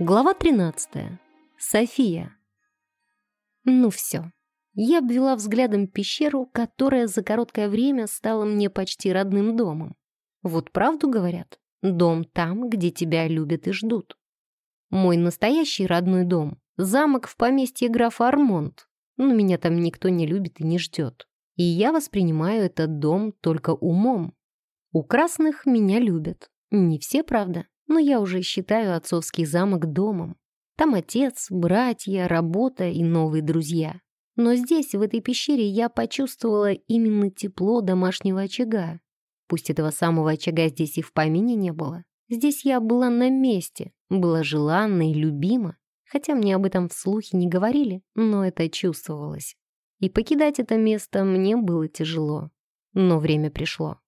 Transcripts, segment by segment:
Глава 13. София. Ну все. Я обвела взглядом пещеру, которая за короткое время стала мне почти родным домом. Вот правду говорят, дом там, где тебя любят и ждут. Мой настоящий родной дом — замок в поместье графа Армонт, но меня там никто не любит и не ждет. И я воспринимаю этот дом только умом. У красных меня любят. Не все, правда но я уже считаю отцовский замок домом. Там отец, братья, работа и новые друзья. Но здесь, в этой пещере, я почувствовала именно тепло домашнего очага. Пусть этого самого очага здесь и в помине не было. Здесь я была на месте, была желанна и любима. Хотя мне об этом вслух не говорили, но это чувствовалось. И покидать это место мне было тяжело. Но время пришло.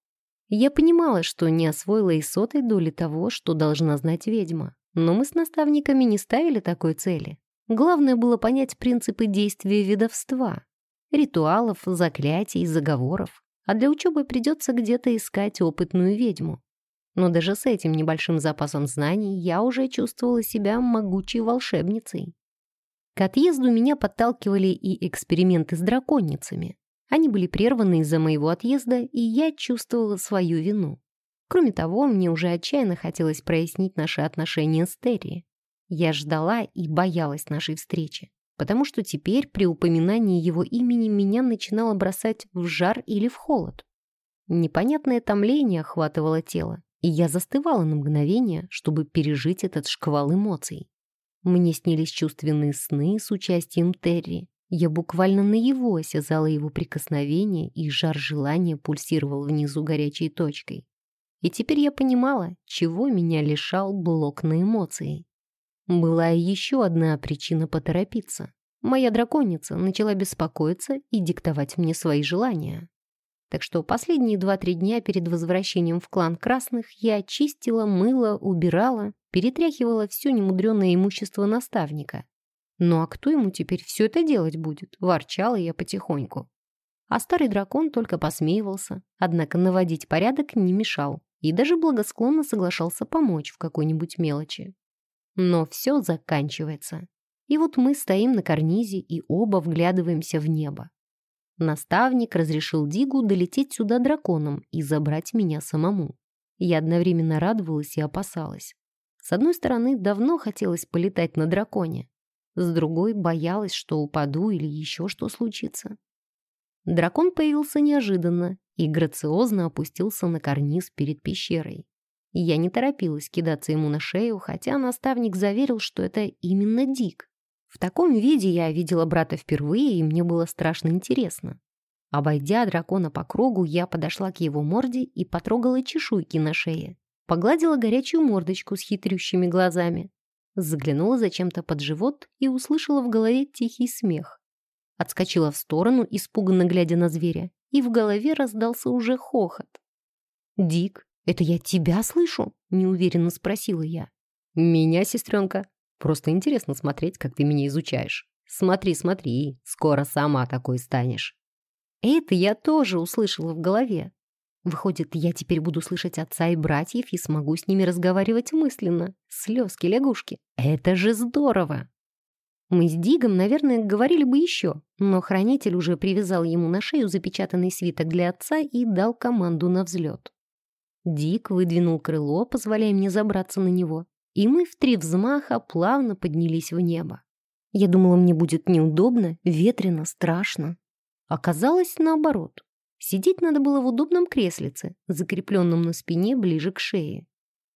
Я понимала, что не освоила и сотой доли того, что должна знать ведьма. Но мы с наставниками не ставили такой цели. Главное было понять принципы действия ведовства. Ритуалов, заклятий, заговоров. А для учебы придется где-то искать опытную ведьму. Но даже с этим небольшим запасом знаний я уже чувствовала себя могучей волшебницей. К отъезду меня подталкивали и эксперименты с драконницами. Они были прерваны из-за моего отъезда, и я чувствовала свою вину. Кроме того, мне уже отчаянно хотелось прояснить наши отношения с Терри. Я ждала и боялась нашей встречи, потому что теперь при упоминании его имени меня начинало бросать в жар или в холод. Непонятное томление охватывало тело, и я застывала на мгновение, чтобы пережить этот шквал эмоций. Мне снились чувственные сны с участием Терри, я буквально наяву осязала его прикосновение, и жар желания пульсировал внизу горячей точкой. И теперь я понимала, чего меня лишал блок на эмоции. Была еще одна причина поторопиться. Моя драконица начала беспокоиться и диктовать мне свои желания. Так что последние два-три дня перед возвращением в клан Красных я чистила, мыла, убирала, перетряхивала все немудреное имущество наставника, ну а кто ему теперь все это делать будет? Ворчала я потихоньку. А старый дракон только посмеивался, однако наводить порядок не мешал и даже благосклонно соглашался помочь в какой-нибудь мелочи. Но все заканчивается. И вот мы стоим на карнизе и оба вглядываемся в небо. Наставник разрешил Дигу долететь сюда драконом и забрать меня самому. Я одновременно радовалась и опасалась. С одной стороны, давно хотелось полетать на драконе, с другой боялась, что упаду или еще что случится. Дракон появился неожиданно и грациозно опустился на карниз перед пещерой. Я не торопилась кидаться ему на шею, хотя наставник заверил, что это именно Дик. В таком виде я видела брата впервые, и мне было страшно интересно. Обойдя дракона по кругу, я подошла к его морде и потрогала чешуйки на шее. Погладила горячую мордочку с хитрющими глазами. Заглянула зачем-то под живот и услышала в голове тихий смех. Отскочила в сторону, испуганно глядя на зверя, и в голове раздался уже хохот. «Дик, это я тебя слышу?» — неуверенно спросила я. «Меня, сестренка. Просто интересно смотреть, как ты меня изучаешь. Смотри, смотри, скоро сама такой станешь». Это я тоже услышала в голове. Выходит, я теперь буду слышать отца и братьев и смогу с ними разговаривать мысленно. Слезки лягушки. Это же здорово! Мы с Дигом, наверное, говорили бы еще, но хранитель уже привязал ему на шею запечатанный свиток для отца и дал команду на взлет. Дик выдвинул крыло, позволяя мне забраться на него, и мы в три взмаха плавно поднялись в небо. Я думала, мне будет неудобно, ветрено, страшно. Оказалось наоборот. Сидеть надо было в удобном креслице, закрепленном на спине ближе к шее.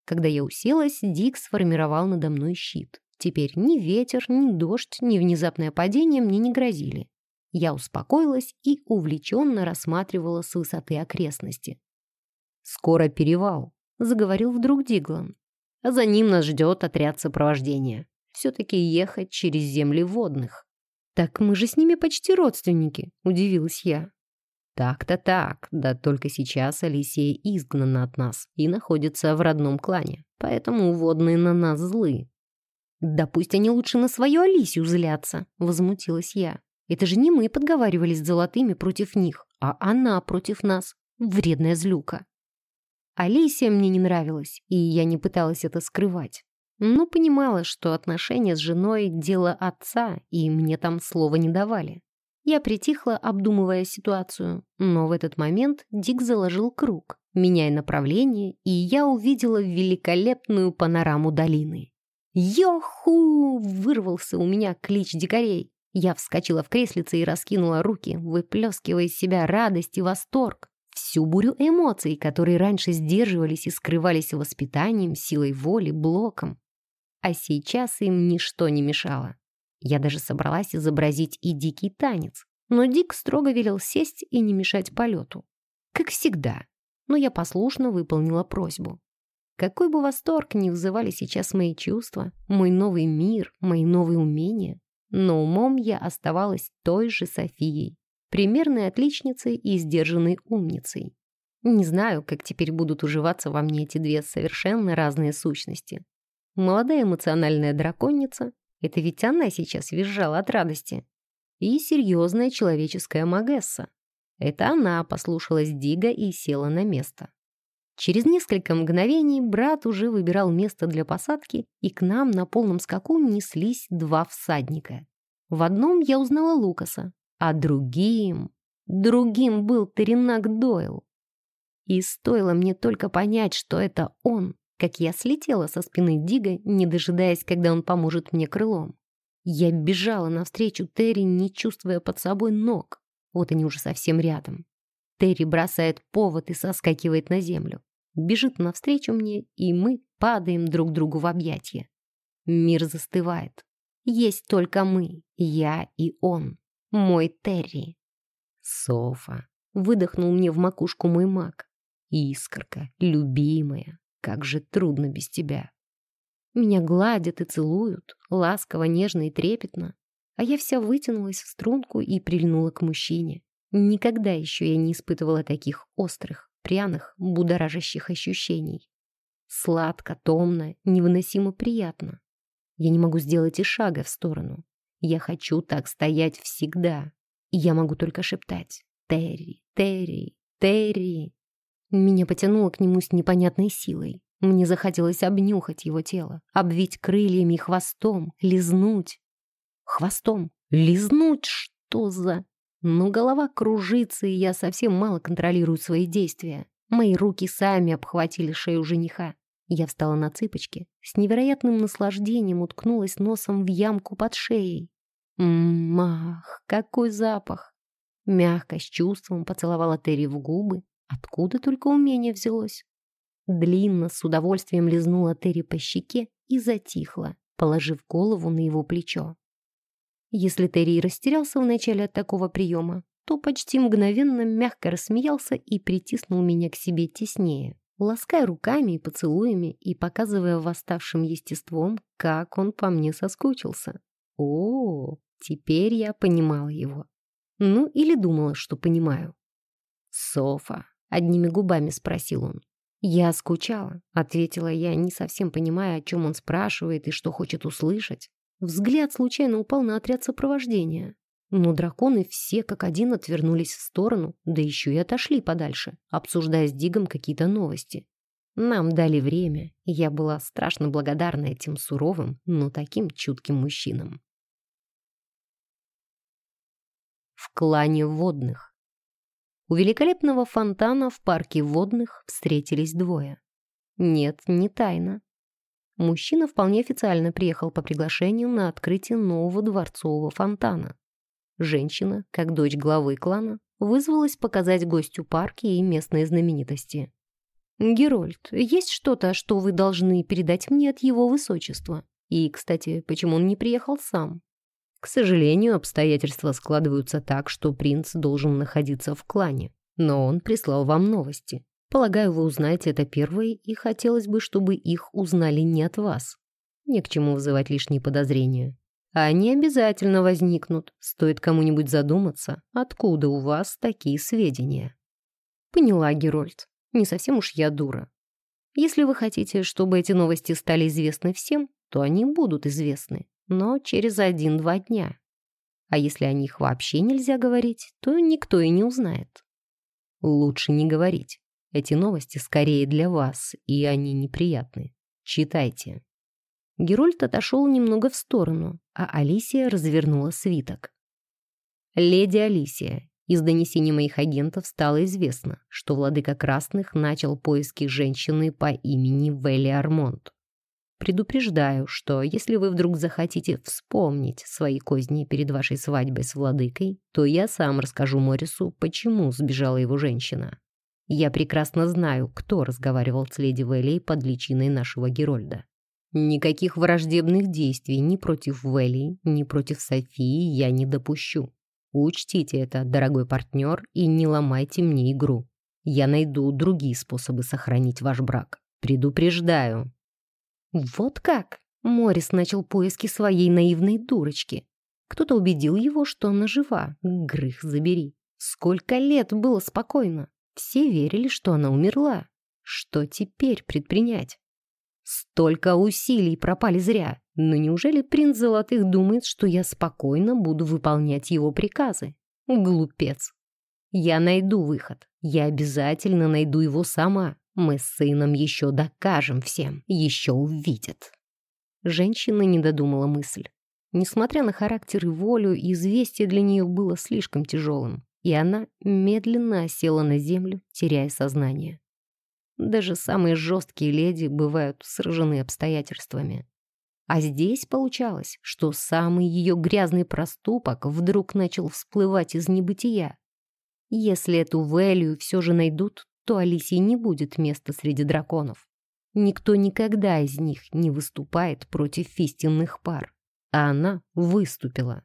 Когда я уселась, Дик сформировал надо мной щит. Теперь ни ветер, ни дождь, ни внезапное падение мне не грозили. Я успокоилась и увлеченно рассматривала с высоты окрестности. «Скоро перевал», — заговорил вдруг Диглан. «А за ним нас ждет отряд сопровождения. Все-таки ехать через земли водных». «Так мы же с ними почти родственники», — удивилась я. Так-то так, да только сейчас Алисия изгнана от нас и находится в родном клане, поэтому водные на нас злы. «Да пусть они лучше на свою Алисию злятся», — возмутилась я. «Это же не мы подговаривались с золотыми против них, а она против нас, вредная злюка». Алисия мне не нравилась, и я не пыталась это скрывать. но понимала, что отношения с женой — дело отца, и мне там слова не давали. Я притихла, обдумывая ситуацию, но в этот момент Дик заложил круг, меняя направление, и я увидела великолепную панораму долины. «Йоху!» — вырвался у меня клич дикарей. Я вскочила в креслице и раскинула руки, выплескивая из себя радость и восторг. Всю бурю эмоций, которые раньше сдерживались и скрывались воспитанием, силой воли, блоком. А сейчас им ничто не мешало. Я даже собралась изобразить и дикий танец, но Дик строго велел сесть и не мешать полету. Как всегда. Но я послушно выполнила просьбу. Какой бы восторг ни вызывали сейчас мои чувства, мой новый мир, мои новые умения, но умом я оставалась той же Софией, примерной отличницей и сдержанной умницей. Не знаю, как теперь будут уживаться во мне эти две совершенно разные сущности. Молодая эмоциональная драконица — это ведь она сейчас визжала от радости. И серьезная человеческая Магесса. Это она послушалась Дига и села на место. Через несколько мгновений брат уже выбирал место для посадки, и к нам на полном скаку неслись два всадника. В одном я узнала Лукаса, а другим... Другим был Теренак Дойл. И стоило мне только понять, что это он, как я слетела со спины Дига, не дожидаясь, когда он поможет мне крылом. Я бежала навстречу Терри, не чувствуя под собой ног. Вот они уже совсем рядом. Терри бросает повод и соскакивает на землю. Бежит навстречу мне, и мы падаем друг другу в объятия. Мир застывает. Есть только мы, я и он, мой Терри. Софа. Выдохнул мне в макушку мой маг. Искорка, любимая, как же трудно без тебя. Меня гладят и целуют, ласково, нежно и трепетно. А я вся вытянулась в струнку и прильнула к мужчине. Никогда еще я не испытывала таких острых, пряных, будоражащих ощущений. Сладко, томно, невыносимо приятно. Я не могу сделать и шага в сторону. Я хочу так стоять всегда. И я могу только шептать «Терри, Терри, Терри». Меня потянуло к нему с непонятной силой. Мне захотелось обнюхать его тело, обвить крыльями и хвостом, лизнуть. Хвостом, лизнуть, что за... Но голова кружится, и я совсем мало контролирую свои действия. Мои руки сами обхватили шею жениха. Я встала на цыпочки, с невероятным наслаждением уткнулась носом в ямку под шеей. Мах, какой запах! Мягко, с чувством поцеловала Терри в губы. Откуда только умение взялось? Длинно, с удовольствием лизнула Терри по щеке и затихла, положив голову на его плечо. Если Терри растерялся вначале от такого приема, то почти мгновенно мягко рассмеялся и притиснул меня к себе теснее, лаская руками и поцелуями и показывая восставшим естеством, как он по мне соскучился. О, теперь я понимала его. Ну, или думала, что понимаю. «Софа», — одними губами спросил он. «Я скучала», — ответила я, не совсем понимая, о чем он спрашивает и что хочет услышать. Взгляд случайно упал на отряд сопровождения. Но драконы все как один отвернулись в сторону, да еще и отошли подальше, обсуждая с Дигом какие-то новости. Нам дали время, и я была страшно благодарна этим суровым, но таким чутким мужчинам. В клане водных. У великолепного фонтана в парке водных встретились двое. Нет, не тайна. Мужчина вполне официально приехал по приглашению на открытие нового дворцового фонтана. Женщина, как дочь главы клана, вызвалась показать гостю парки и местные знаменитости. «Герольд, есть что-то, что вы должны передать мне от его высочества? И, кстати, почему он не приехал сам?» «К сожалению, обстоятельства складываются так, что принц должен находиться в клане, но он прислал вам новости. Полагаю, вы узнаете это первые, и хотелось бы, чтобы их узнали не от вас. Не к чему вызывать лишние подозрения. А они обязательно возникнут, стоит кому-нибудь задуматься, откуда у вас такие сведения. Поняла, Герольд. Не совсем уж я дура. Если вы хотите, чтобы эти новости стали известны всем, то они будут известны, но через один-два дня. А если о них вообще нельзя говорить, то никто и не узнает. Лучше не говорить. Эти новости скорее для вас, и они неприятны. Читайте. Герольд отошел немного в сторону, а Алисия развернула свиток. «Леди Алисия, из донесений моих агентов стало известно, что владыка Красных начал поиски женщины по имени Велли Армонт. Предупреждаю, что если вы вдруг захотите вспомнить свои козни перед вашей свадьбой с владыкой, то я сам расскажу Морису, почему сбежала его женщина. Я прекрасно знаю, кто разговаривал с леди Велли под личиной нашего Герольда. Никаких враждебных действий ни против Велли, ни против Софии я не допущу. Учтите это, дорогой партнер, и не ломайте мне игру. Я найду другие способы сохранить ваш брак. Предупреждаю. Вот как? Морис начал поиски своей наивной дурочки. Кто-то убедил его, что она жива. Грых забери. Сколько лет было спокойно. Все верили, что она умерла. Что теперь предпринять? Столько усилий пропали зря. Но неужели принц Золотых думает, что я спокойно буду выполнять его приказы? Глупец. Я найду выход. Я обязательно найду его сама. Мы с сыном еще докажем всем. Еще увидят. Женщина не додумала мысль. Несмотря на характер и волю, известие для нее было слишком тяжелым, и она медленно осела на землю, теряя сознание. Даже самые жесткие леди бывают сражены обстоятельствами. А здесь получалось, что самый ее грязный проступок вдруг начал всплывать из небытия. Если эту Велию все же найдут, то Алисии не будет места среди драконов. Никто никогда из них не выступает против истинных пар. А она выступила.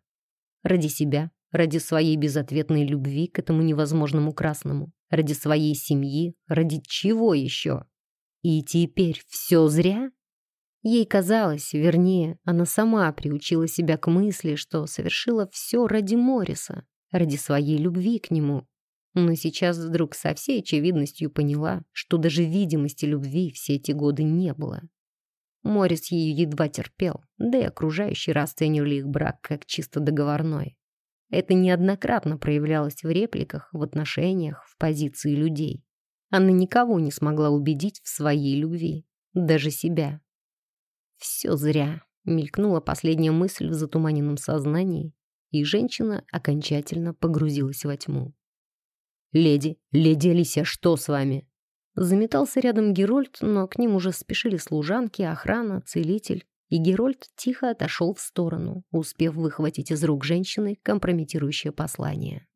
Ради себя, ради своей безответной любви к этому невозможному красному, ради своей семьи, ради чего еще? И теперь все зря? Ей казалось, вернее, она сама приучила себя к мысли, что совершила все ради Мориса, ради своей любви к нему. Но сейчас вдруг со всей очевидностью поняла, что даже видимости любви все эти годы не было. Морис ее едва терпел, да и окружающие расценивали их брак как чисто договорной. Это неоднократно проявлялось в репликах, в отношениях, в позиции людей. Она никого не смогла убедить в своей любви, даже себя. Все зря. Мелькнула последняя мысль в затуманенном сознании, и женщина окончательно погрузилась во тьму. «Леди, леди Алисия, что с вами?» Заметался рядом Герольд, но к ним уже спешили служанки, охрана, целитель, и Герольд тихо отошел в сторону, успев выхватить из рук женщины компрометирующее послание.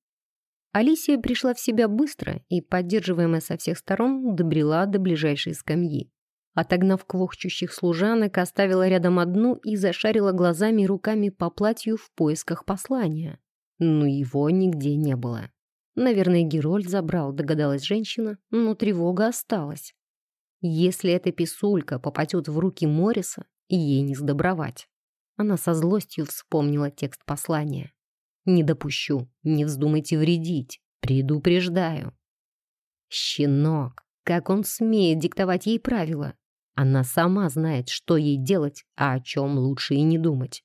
Алисия пришла в себя быстро и, поддерживаемая со всех сторон, добрела до ближайшей скамьи. Отогнав квохчущих служанок, оставила рядом одну и зашарила глазами и руками по платью в поисках послания. Но его нигде не было. Наверное, Герольд забрал, догадалась женщина, но тревога осталась. Если эта писулька попадет в руки Морриса, ей не сдобровать. Она со злостью вспомнила текст послания. «Не допущу, не вздумайте вредить, предупреждаю». Щенок, как он смеет диктовать ей правила? Она сама знает, что ей делать, а о чем лучше и не думать.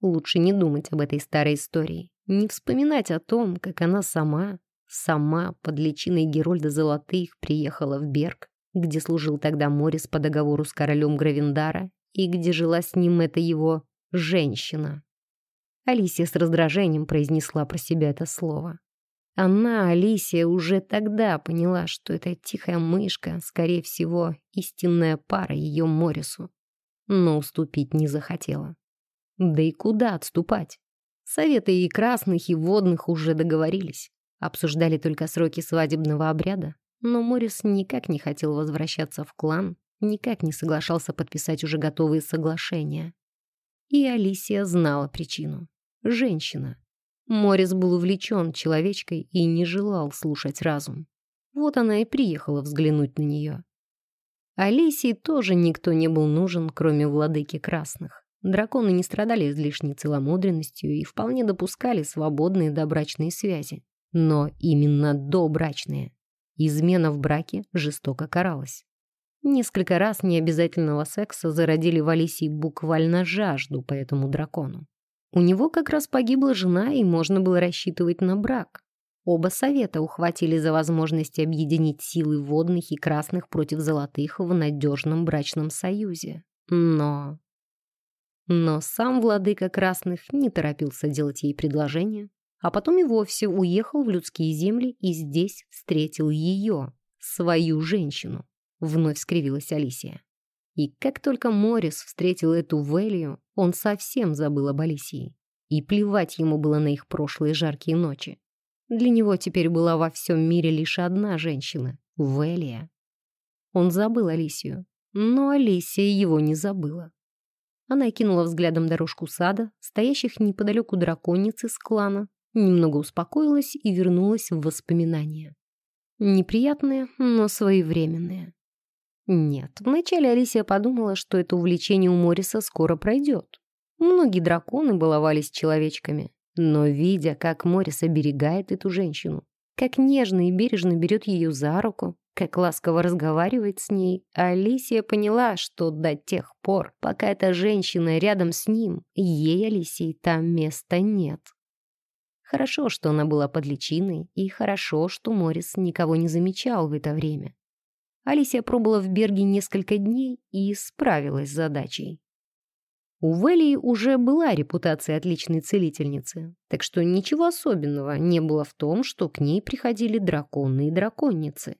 Лучше не думать об этой старой истории, не вспоминать о том, как она сама, сама под личиной Герольда Золотых приехала в Берг, где служил тогда Морис по договору с королем Гравендара и где жила с ним эта его женщина. Алисия с раздражением произнесла про себя это слово. Она, Алисия, уже тогда поняла, что эта тихая мышка, скорее всего, истинная пара ее Морису. Но уступить не захотела. Да и куда отступать? Советы и красных, и водных уже договорились. Обсуждали только сроки свадебного обряда. Но Морис никак не хотел возвращаться в клан, никак не соглашался подписать уже готовые соглашения. И Алисия знала причину. Женщина. Морис был увлечен человечкой и не желал слушать разум. Вот она и приехала взглянуть на нее. Алисии тоже никто не был нужен, кроме владыки красных. Драконы не страдали излишней целомудренностью и вполне допускали свободные добрачные связи. Но именно добрачные. Измена в браке жестоко каралась. Несколько раз необязательного секса зародили в Алисии буквально жажду по этому дракону. У него как раз погибла жена, и можно было рассчитывать на брак. Оба совета ухватили за возможность объединить силы водных и красных против золотых в надежном брачном союзе. Но... Но сам владыка красных не торопился делать ей предложение, а потом и вовсе уехал в людские земли и здесь встретил ее, свою женщину. Вновь скривилась Алисия. И как только Морис встретил эту Велию, он совсем забыл об Алисии. И плевать ему было на их прошлые жаркие ночи. Для него теперь была во всем мире лишь одна женщина — Велия. Он забыл Алисию, но Алисия его не забыла. Она кинула взглядом дорожку сада, стоящих неподалеку дракониц из клана, немного успокоилась и вернулась в воспоминания. Неприятные, но своевременные. Нет, вначале Алисия подумала, что это увлечение у Мориса скоро пройдет. Многие драконы баловались человечками, но видя, как Морис оберегает эту женщину, как нежно и бережно берет ее за руку, как ласково разговаривает с ней, Алисия поняла, что до тех пор, пока эта женщина рядом с ним, ей, Алисии, там места нет. Хорошо, что она была под личиной, и хорошо, что Морис никого не замечал в это время. Алисия пробыла в Берге несколько дней и справилась с задачей. У Велии уже была репутация отличной целительницы, так что ничего особенного не было в том, что к ней приходили драконы и драконницы.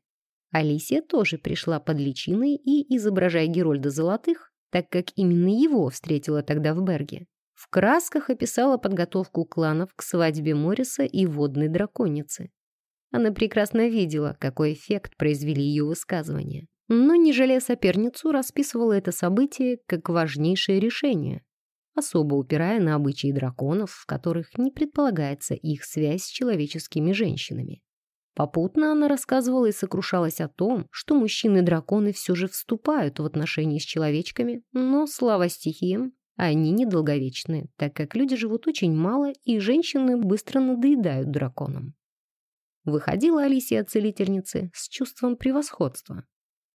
Алисия тоже пришла под личиной и, изображая Герольда Золотых, так как именно его встретила тогда в Берге, в красках описала подготовку кланов к свадьбе Мориса и водной драконицы. Она прекрасно видела, какой эффект произвели ее высказывания. Но, не жалея соперницу, расписывала это событие как важнейшее решение, особо упирая на обычаи драконов, в которых не предполагается их связь с человеческими женщинами. Попутно она рассказывала и сокрушалась о том, что мужчины-драконы все же вступают в отношения с человечками, но, слава стихиям, они недолговечны, так как люди живут очень мало, и женщины быстро надоедают драконам. Выходила Алисия от целительницы с чувством превосходства.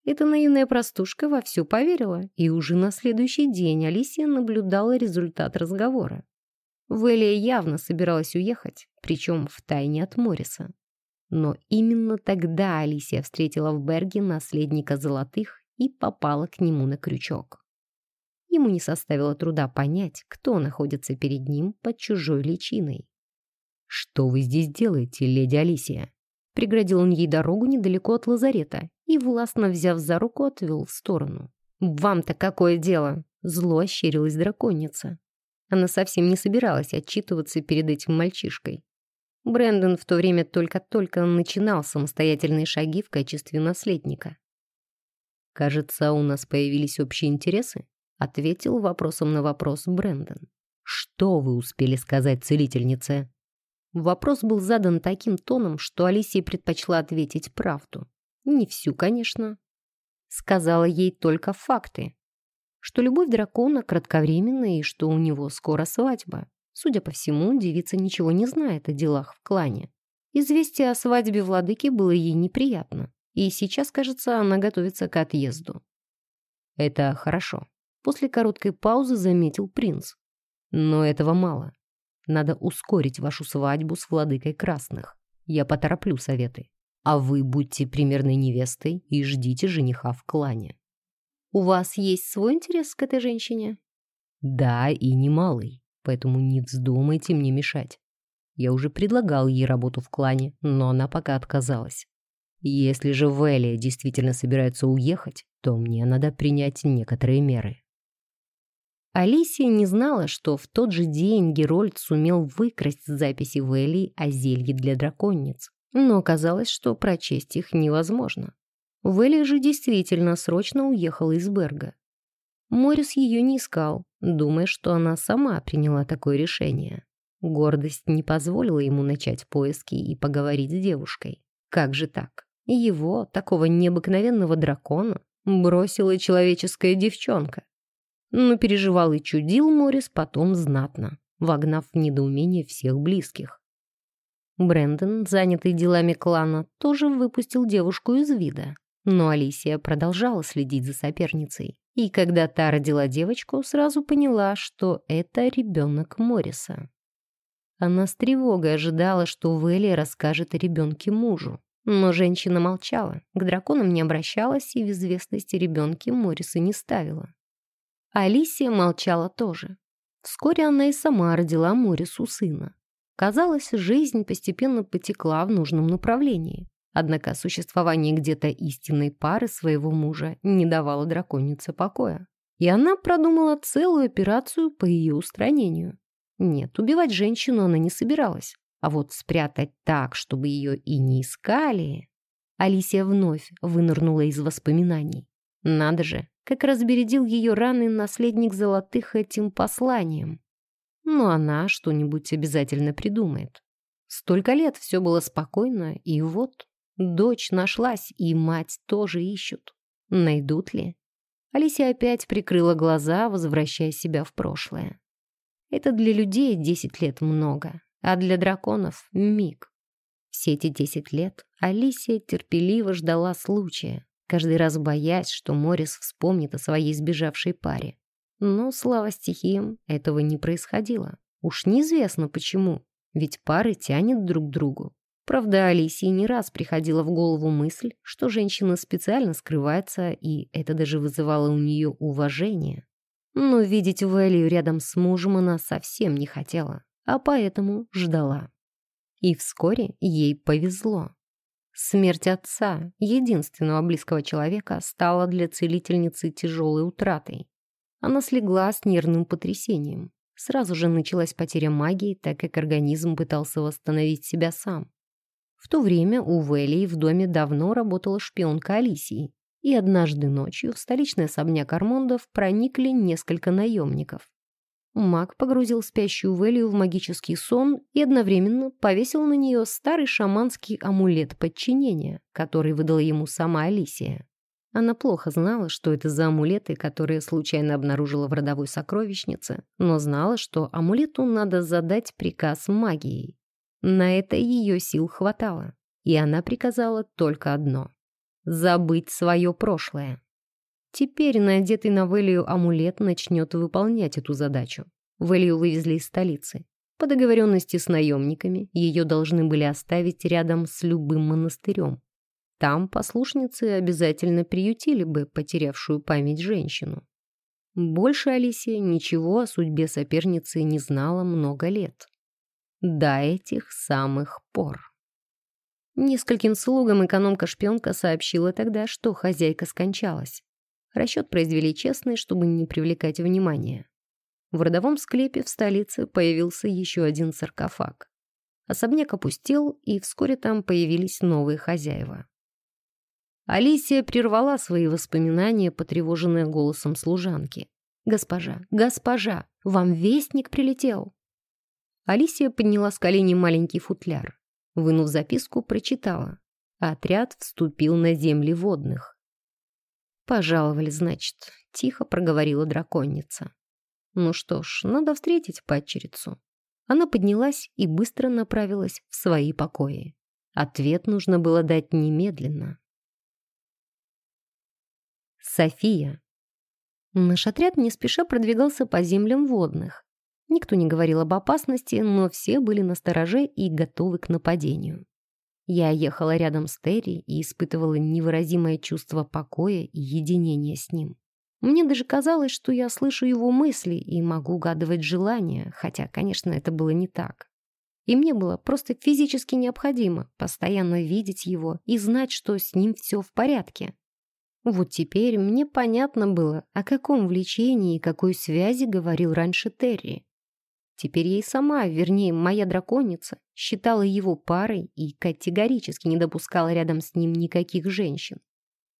Эта наивная простушка вовсю поверила, и уже на следующий день Алисия наблюдала результат разговора. Велия явно собиралась уехать, причем втайне от Мориса. Но именно тогда Алисия встретила в Берге наследника Золотых и попала к нему на крючок. Ему не составило труда понять, кто находится перед ним под чужой личиной. «Что вы здесь делаете, леди Алисия?» Преградил он ей дорогу недалеко от лазарета и, властно взяв за руку, отвел в сторону. «Вам-то какое дело?» Зло ощерилась драконица. Она совсем не собиралась отчитываться перед этим мальчишкой. Брэндон в то время только-только начинал самостоятельные шаги в качестве наследника. «Кажется, у нас появились общие интересы», — ответил вопросом на вопрос Брэндон. «Что вы успели сказать целительнице?» Вопрос был задан таким тоном, что Алисия предпочла ответить правду. Не всю, конечно. Сказала ей только факты. Что любовь дракона кратковременная и что у него скоро свадьба. Судя по всему, девица ничего не знает о делах в клане. Известие о свадьбе владыки было ей неприятно. И сейчас, кажется, она готовится к отъезду. Это хорошо. После короткой паузы заметил принц. Но этого мало. Надо ускорить вашу свадьбу с владыкой красных. Я потороплю советы. А вы будьте примерной невестой и ждите жениха в клане. У вас есть свой интерес к этой женщине? Да, и немалый, поэтому не вздумайте мне мешать. Я уже предлагал ей работу в клане, но она пока отказалась. Если же Велия действительно собирается уехать, то мне надо принять некоторые меры. Алисия не знала, что в тот же день Герольд сумел выкрасть записи Вэлли о зелье для драконниц, но оказалось, что прочесть их невозможно. Вэлли же действительно срочно уехала из Берга. Морис ее не искал, думая, что она сама приняла такое решение. Гордость не позволила ему начать поиски и поговорить с девушкой. Как же так? Его, такого необыкновенного дракона, бросила человеческая девчонка. Но переживал и чудил Морис потом знатно, вогнав в недоумение всех близких. Брэндон, занятый делами клана, тоже выпустил девушку из вида. Но Алисия продолжала следить за соперницей. И когда та родила девочку, сразу поняла, что это ребенок Морриса. Она с тревогой ожидала, что Вэлли расскажет о ребенке мужу. Но женщина молчала, к драконам не обращалась и в известности ребенке Морриса не ставила. Алисия молчала тоже. Вскоре она и сама родила Морису сына. Казалось, жизнь постепенно потекла в нужном направлении. Однако существование где-то истинной пары своего мужа не давало драконице покоя. И она продумала целую операцию по ее устранению. Нет, убивать женщину она не собиралась. А вот спрятать так, чтобы ее и не искали... Алисия вновь вынырнула из воспоминаний. Надо же, как разбередил ее раны наследник золотых этим посланием. Но она что-нибудь обязательно придумает. Столько лет все было спокойно, и вот дочь нашлась, и мать тоже ищут. Найдут ли? Алисия опять прикрыла глаза, возвращая себя в прошлое. Это для людей десять лет много, а для драконов — миг. Все эти десять лет Алисия терпеливо ждала случая, каждый раз боясь, что Морис вспомнит о своей сбежавшей паре. Но, слава стихиям, этого не происходило. Уж неизвестно почему, ведь пары тянет друг к другу. Правда, Алисии не раз приходила в голову мысль, что женщина специально скрывается, и это даже вызывало у нее уважение. Но видеть Вэлью рядом с мужем она совсем не хотела, а поэтому ждала. И вскоре ей повезло. Смерть отца, единственного близкого человека, стала для целительницы тяжелой утратой. Она слегла с нервным потрясением. Сразу же началась потеря магии, так как организм пытался восстановить себя сам. В то время у Вэлии в доме давно работала шпионка Алисии, и однажды ночью в столичный особняк Армондов проникли несколько наемников. Маг погрузил спящую Велию в магический сон и одновременно повесил на нее старый шаманский амулет подчинения, который выдала ему сама Алисия. Она плохо знала, что это за амулеты, которые случайно обнаружила в родовой сокровищнице, но знала, что амулету надо задать приказ магией. На это ее сил хватало, и она приказала только одно — забыть свое прошлое. Теперь надетый на Велию амулет начнет выполнять эту задачу. Велию вывезли из столицы. По договоренности с наемниками ее должны были оставить рядом с любым монастырем. Там послушницы обязательно приютили бы потерявшую память женщину. Больше Алисия ничего о судьбе соперницы не знала много лет. До этих самых пор. Нескольким слугам экономка-шпионка сообщила тогда, что хозяйка скончалась. Расчет произвели честный, чтобы не привлекать внимания. В родовом склепе в столице появился еще один саркофаг. Особняк опустел, и вскоре там появились новые хозяева. Алисия прервала свои воспоминания, потревоженные голосом служанки. «Госпожа, госпожа, вам вестник прилетел!» Алисия подняла с колени маленький футляр. Вынув записку, прочитала. Отряд вступил на земли водных. «Пожаловали, значит», — тихо проговорила драконица. «Ну что ж, надо встретить падчерицу». Она поднялась и быстро направилась в свои покои. Ответ нужно было дать немедленно. София. Наш отряд не спеша продвигался по землям водных. Никто не говорил об опасности, но все были на стороже и готовы к нападению. Я ехала рядом с Терри и испытывала невыразимое чувство покоя и единения с ним. Мне даже казалось, что я слышу его мысли и могу угадывать желания, хотя, конечно, это было не так. И мне было просто физически необходимо постоянно видеть его и знать, что с ним все в порядке. Вот теперь мне понятно было, о каком влечении и какой связи говорил раньше Терри. Теперь и сама, вернее, моя драконица, считала его парой и категорически не допускала рядом с ним никаких женщин.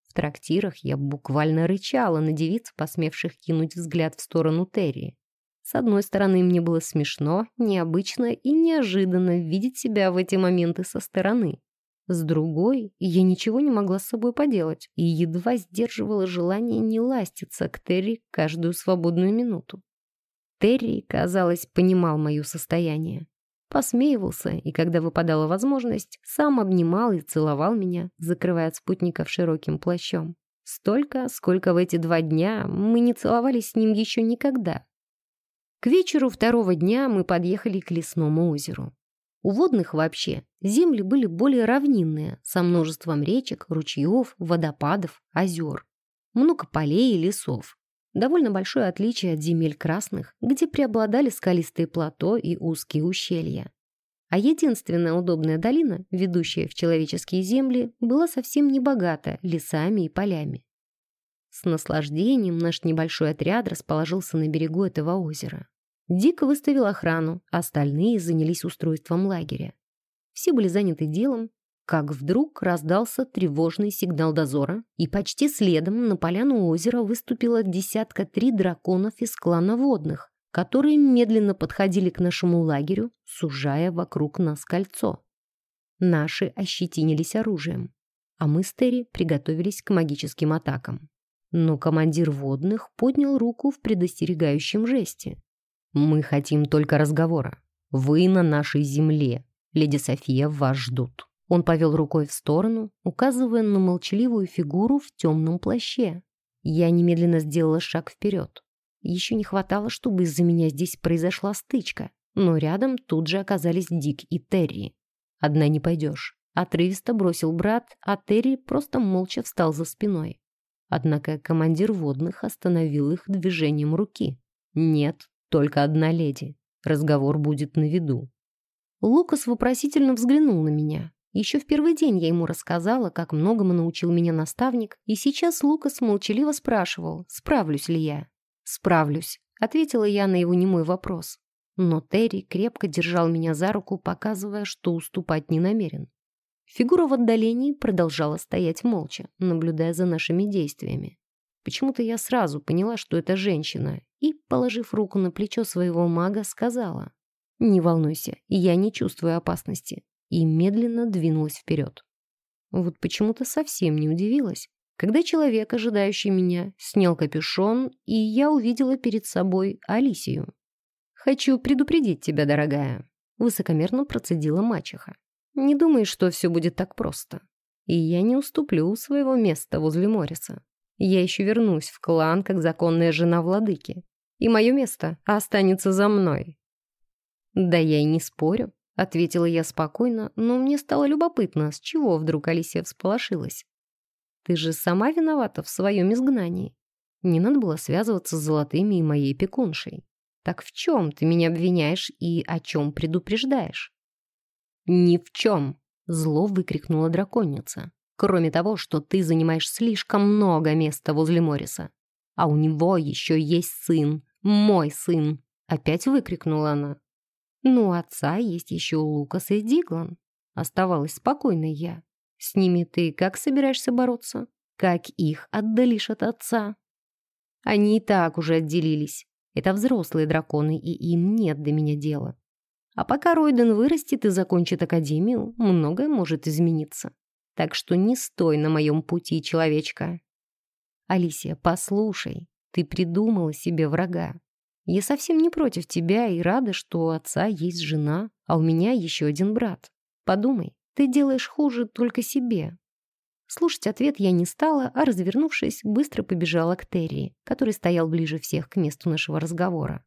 В трактирах я буквально рычала на девиц, посмевших кинуть взгляд в сторону Терри. С одной стороны, мне было смешно, необычно и неожиданно видеть себя в эти моменты со стороны. С другой, я ничего не могла с собой поделать и едва сдерживала желание не ластиться к Терри каждую свободную минуту. Терри, казалось, понимал мое состояние. Посмеивался, и когда выпадала возможность, сам обнимал и целовал меня, закрывая от спутников широким плащом. Столько, сколько в эти два дня мы не целовались с ним еще никогда. К вечеру второго дня мы подъехали к лесному озеру. У водных вообще земли были более равнинные, со множеством речек, ручьев, водопадов, озер. Много полей и лесов. Довольно большое отличие от земель красных, где преобладали скалистые плато и узкие ущелья. А единственная удобная долина, ведущая в человеческие земли, была совсем не богата лесами и полями. С наслаждением наш небольшой отряд расположился на берегу этого озера. Дик выставил охрану, остальные занялись устройством лагеря. Все были заняты делом, как вдруг раздался тревожный сигнал дозора, и почти следом на поляну озера выступила десятка три драконов из клана водных, которые медленно подходили к нашему лагерю, сужая вокруг нас кольцо. Наши ощетинились оружием, а мы с Терри приготовились к магическим атакам. Но командир водных поднял руку в предостерегающем жесте. «Мы хотим только разговора. Вы на нашей земле. Леди София вас ждут». Он повел рукой в сторону, указывая на молчаливую фигуру в темном плаще. Я немедленно сделала шаг вперед. Еще не хватало, чтобы из-за меня здесь произошла стычка. Но рядом тут же оказались Дик и Терри. «Одна не пойдешь». Отрывисто бросил брат, а Терри просто молча встал за спиной. Однако командир водных остановил их движением руки. «Нет, только одна леди. Разговор будет на виду». Лукас вопросительно взглянул на меня. Еще в первый день я ему рассказала, как многому научил меня наставник, и сейчас Лукас молчаливо спрашивал, справлюсь ли я. «Справлюсь», — ответила я на его немой вопрос. Но Терри крепко держал меня за руку, показывая, что уступать не намерен. Фигура в отдалении продолжала стоять молча, наблюдая за нашими действиями. Почему-то я сразу поняла, что это женщина, и, положив руку на плечо своего мага, сказала «Не волнуйся, я не чувствую опасности», и медленно двинулась вперед. Вот почему-то совсем не удивилась, когда человек, ожидающий меня, снял капюшон, и я увидела перед собой Алисию. «Хочу предупредить тебя, дорогая», — высокомерно процедила мачеха. «Не думай, что все будет так просто. И я не уступлю своего места возле Мориса. Я еще вернусь в клан, как законная жена владыки. И мое место останется за мной». «Да я и не спорю», — ответила я спокойно, но мне стало любопытно, с чего вдруг Алисия всполошилась. Ты же сама виновата в своем изгнании. Не надо было связываться с золотыми и моей пекуншей. Так в чем ты меня обвиняешь и о чем предупреждаешь? Ни в чем, зло выкрикнула драконица. Кроме того, что ты занимаешь слишком много места возле Мориса. А у него еще есть сын, мой сын. Опять выкрикнула она. Ну, отца есть еще Лукас и Диглан. Оставалась спокойной я. С ними ты как собираешься бороться? Как их отдалишь от отца? Они и так уже отделились. Это взрослые драконы, и им нет до меня дела. А пока Ройден вырастет и закончит академию, многое может измениться. Так что не стой на моем пути, человечка. Алисия, послушай, ты придумала себе врага. Я совсем не против тебя и рада, что у отца есть жена, а у меня еще один брат. Подумай, ты делаешь хуже только себе». Слушать ответ я не стала, а, развернувшись, быстро побежала к Терри, который стоял ближе всех к месту нашего разговора.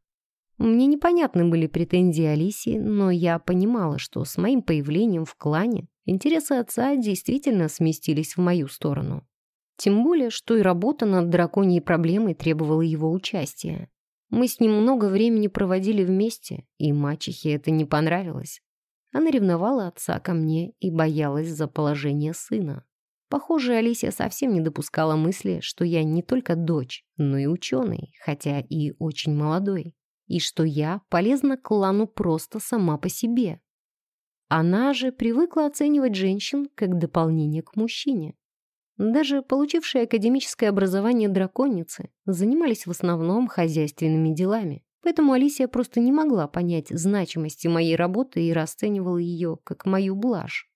Мне непонятны были претензии Алисии, но я понимала, что с моим появлением в клане интересы отца действительно сместились в мою сторону. Тем более, что и работа над драконьей проблемой требовала его участия. Мы с ним много времени проводили вместе, и мачехе это не понравилось. Она ревновала отца ко мне и боялась за положение сына. Похоже, Алисия совсем не допускала мысли, что я не только дочь, но и ученый, хотя и очень молодой, и что я полезна клану просто сама по себе. Она же привыкла оценивать женщин как дополнение к мужчине. Даже получившие академическое образование драконицы занимались в основном хозяйственными делами. Поэтому Алисия просто не могла понять значимости моей работы и расценивала ее как мою блажь.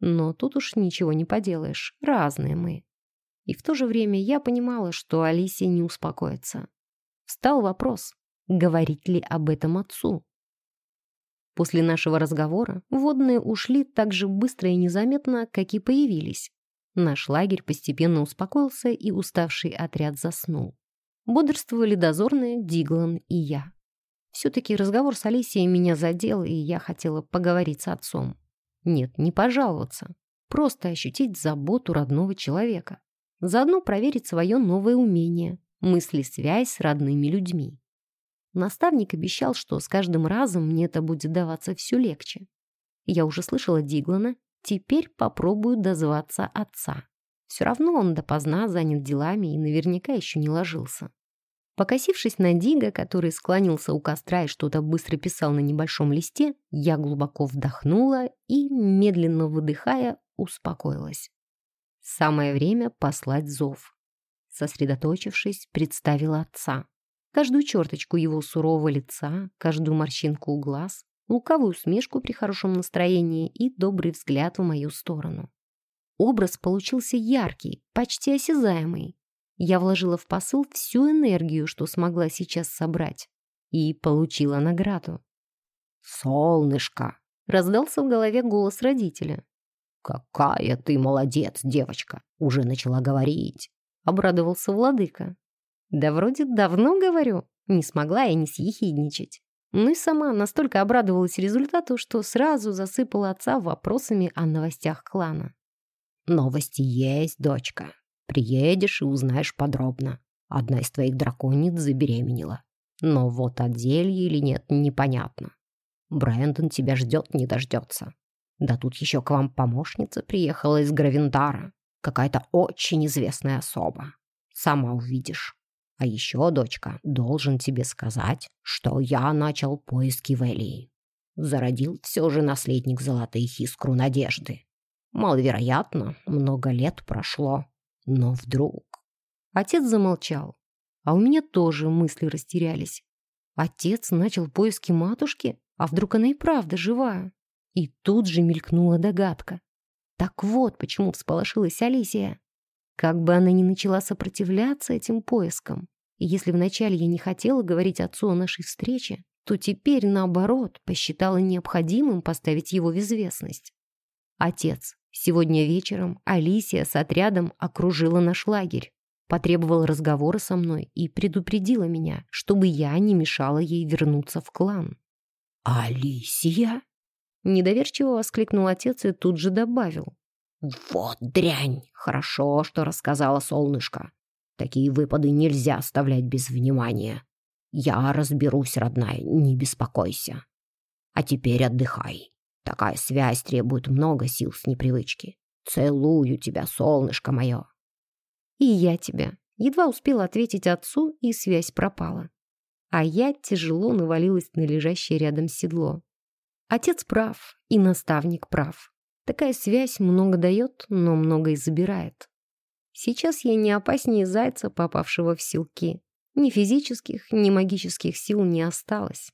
Но тут уж ничего не поделаешь, разные мы. И в то же время я понимала, что Алисия не успокоится. Встал вопрос, говорить ли об этом отцу. После нашего разговора водные ушли так же быстро и незаметно, как и появились. Наш лагерь постепенно успокоился, и уставший отряд заснул. Бодрствовали дозорные Диглан и я. Все-таки разговор с Алисией меня задел, и я хотела поговорить с отцом. Нет, не пожаловаться. Просто ощутить заботу родного человека. Заодно проверить свое новое умение. мысли-связь с родными людьми. Наставник обещал, что с каждым разом мне это будет даваться все легче. Я уже слышала Диглана, теперь попробую дозваться отца. Все равно он допоздна занят делами и наверняка еще не ложился. Покосившись на Дига, который склонился у костра и что-то быстро писал на небольшом листе, я глубоко вдохнула и, медленно выдыхая, успокоилась. Самое время послать зов. Сосредоточившись, представила отца. Каждую черточку его сурового лица, каждую морщинку у глаз, лукавую усмешку при хорошем настроении и добрый взгляд в мою сторону. Образ получился яркий, почти осязаемый. Я вложила в посыл всю энергию, что смогла сейчас собрать, и получила награду. «Солнышко!» — раздался в голове голос родителя. «Какая ты молодец, девочка! Уже начала говорить!» — обрадовался владыка. Да вроде давно говорю. Не смогла я не съехидничать. Ну и сама настолько обрадовалась результату, что сразу засыпала отца вопросами о новостях клана. «Новости есть, дочка. Приедешь и узнаешь подробно. Одна из твоих дракониц забеременела. Но вот от зелья или нет, непонятно. Брэндон тебя ждет, не дождется. Да тут еще к вам помощница приехала из Гравендара. Какая-то очень известная особа. Сама увидишь. А еще, дочка, должен тебе сказать, что я начал поиски в Элии. Зародил все же наследник золотых искру надежды. Маловероятно, много лет прошло, но вдруг... Отец замолчал, а у меня тоже мысли растерялись. Отец начал поиски матушки, а вдруг она и правда живая? И тут же мелькнула догадка. Так вот, почему всполошилась Алисия. Как бы она ни начала сопротивляться этим поискам, и если вначале я не хотела говорить отцу о нашей встрече, то теперь, наоборот, посчитала необходимым поставить его в известность. Отец, сегодня вечером Алисия с отрядом окружила наш лагерь, потребовала разговора со мной и предупредила меня, чтобы я не мешала ей вернуться в клан. «Алисия?» Недоверчиво воскликнул отец и тут же добавил. «Вот дрянь! Хорошо, что рассказала солнышко. Такие выпады нельзя оставлять без внимания. Я разберусь, родная, не беспокойся. А теперь отдыхай. Такая связь требует много сил с непривычки. Целую тебя, солнышко мое. И я тебя. Едва успела ответить отцу, и связь пропала. А я тяжело навалилась на лежащее рядом седло. Отец прав, и наставник прав. Такая связь много дает, но много и забирает. Сейчас я не опаснее зайца, попавшего в силки. Ни физических, ни магических сил не осталось.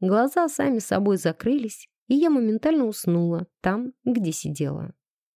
Глаза сами собой закрылись, и я моментально уснула там, где сидела.